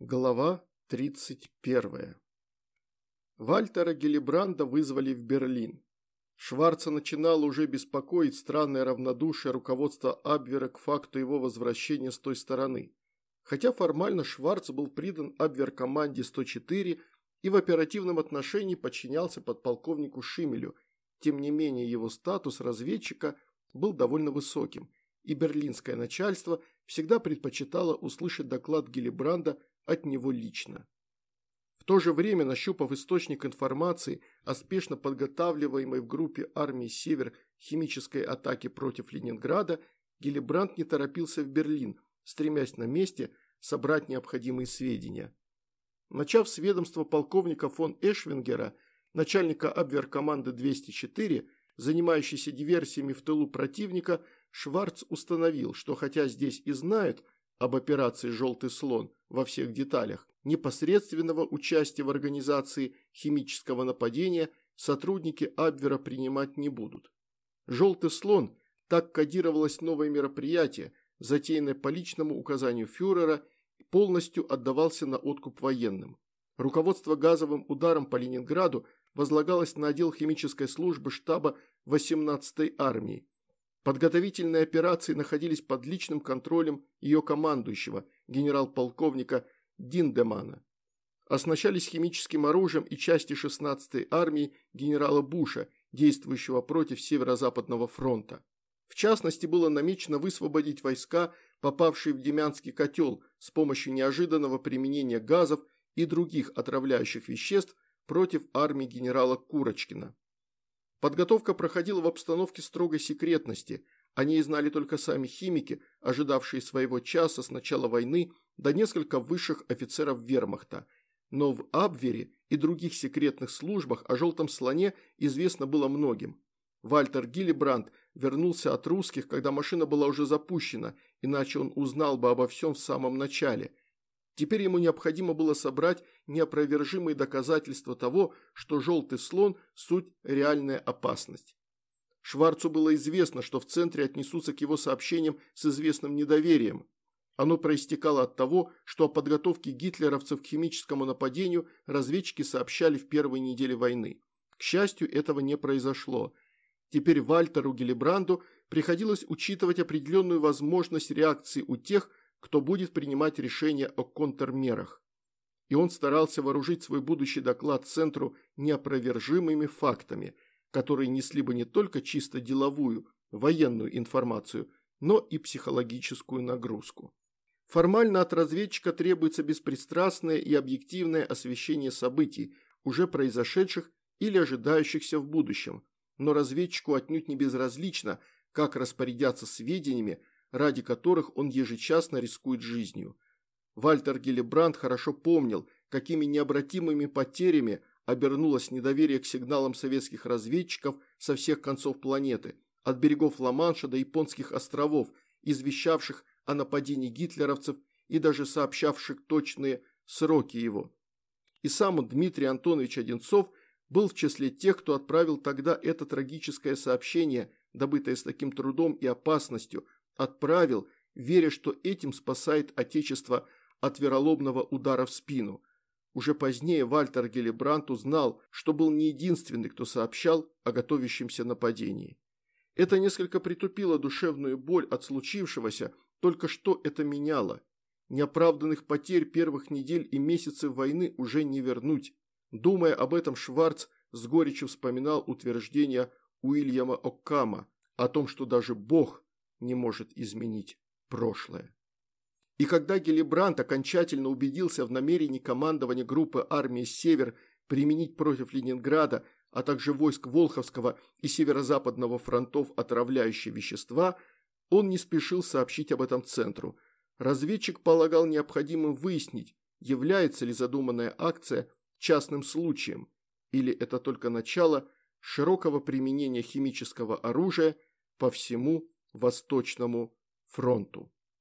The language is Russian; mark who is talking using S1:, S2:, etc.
S1: Глава 31. Вальтера Гелибранда вызвали в Берлин. Шварца начинало уже беспокоить странное равнодушие руководства Абвера к факту его возвращения с той стороны. Хотя формально Шварц был придан Абвер-команде 104 и в оперативном отношении подчинялся подполковнику Шимелю, тем не менее его статус разведчика был довольно высоким, и берлинское начальство всегда предпочитало услышать доклад Гелибранда от него лично. В то же время, нащупав источник информации о спешно подготавливаемой в группе армии «Север» химической атаке против Ленинграда, Гелибранд не торопился в Берлин, стремясь на месте собрать необходимые сведения. Начав с ведомства полковника фон Эшвингера, начальника Абверкоманды 204, занимающейся диверсиями в тылу противника, Шварц установил, что хотя здесь и знают – об операции «Желтый слон» во всех деталях, непосредственного участия в организации химического нападения сотрудники Абвера принимать не будут. «Желтый слон» – так кодировалось новое мероприятие, затеянное по личному указанию фюрера полностью отдавался на откуп военным. Руководство газовым ударом по Ленинграду возлагалось на отдел химической службы штаба 18-й армии, Подготовительные операции находились под личным контролем ее командующего, генерал-полковника Диндемана. Оснащались химическим оружием и части 16-й армии генерала Буша, действующего против Северо-Западного фронта. В частности, было намечено высвободить войска, попавшие в Демянский котел, с помощью неожиданного применения газов и других отравляющих веществ против армии генерала Курочкина. Подготовка проходила в обстановке строгой секретности. О ней знали только сами химики, ожидавшие своего часа с начала войны, до несколько высших офицеров вермахта. Но в Абвере и других секретных службах о «желтом слоне» известно было многим. Вальтер Гиллибранд вернулся от русских, когда машина была уже запущена, иначе он узнал бы обо всем в самом начале – Теперь ему необходимо было собрать неопровержимые доказательства того, что желтый слон – суть реальная опасность. Шварцу было известно, что в центре отнесутся к его сообщениям с известным недоверием. Оно проистекало от того, что о подготовке гитлеровцев к химическому нападению разведчики сообщали в первой неделе войны. К счастью, этого не произошло. Теперь Вальтеру Гелибранду приходилось учитывать определенную возможность реакции у тех, кто будет принимать решения о контрмерах. И он старался вооружить свой будущий доклад Центру неопровержимыми фактами, которые несли бы не только чисто деловую, военную информацию, но и психологическую нагрузку. Формально от разведчика требуется беспристрастное и объективное освещение событий, уже произошедших или ожидающихся в будущем, но разведчику отнюдь не безразлично, как распорядятся сведениями, ради которых он ежечасно рискует жизнью. Вальтер Гиллибранд хорошо помнил, какими необратимыми потерями обернулось недоверие к сигналам советских разведчиков со всех концов планеты, от берегов Ла-Манша до японских островов, извещавших о нападении гитлеровцев и даже сообщавших точные сроки его. И сам Дмитрий Антонович Одинцов был в числе тех, кто отправил тогда это трагическое сообщение, добытое с таким трудом и опасностью – Отправил, веря, что этим спасает Отечество от вероломного удара в спину. Уже позднее Вальтер Гелебрант узнал, что был не единственный, кто сообщал о готовящемся нападении. Это несколько притупило душевную боль от случившегося, только что это меняло. Неоправданных потерь первых недель и месяцев войны уже не вернуть. Думая об этом, Шварц с горечью вспоминал утверждение Уильяма Оккама о том, что даже Бог не может изменить прошлое. И когда Гелибрант окончательно убедился в намерении командования группы армии «Север» применить против Ленинграда, а также войск Волховского и Северо-Западного фронтов отравляющие вещества, он не спешил сообщить об этом центру. Разведчик полагал необходимым выяснить, является ли задуманная акция частным случаем, или это только начало широкого применения химического оружия по всему Восточному фронту.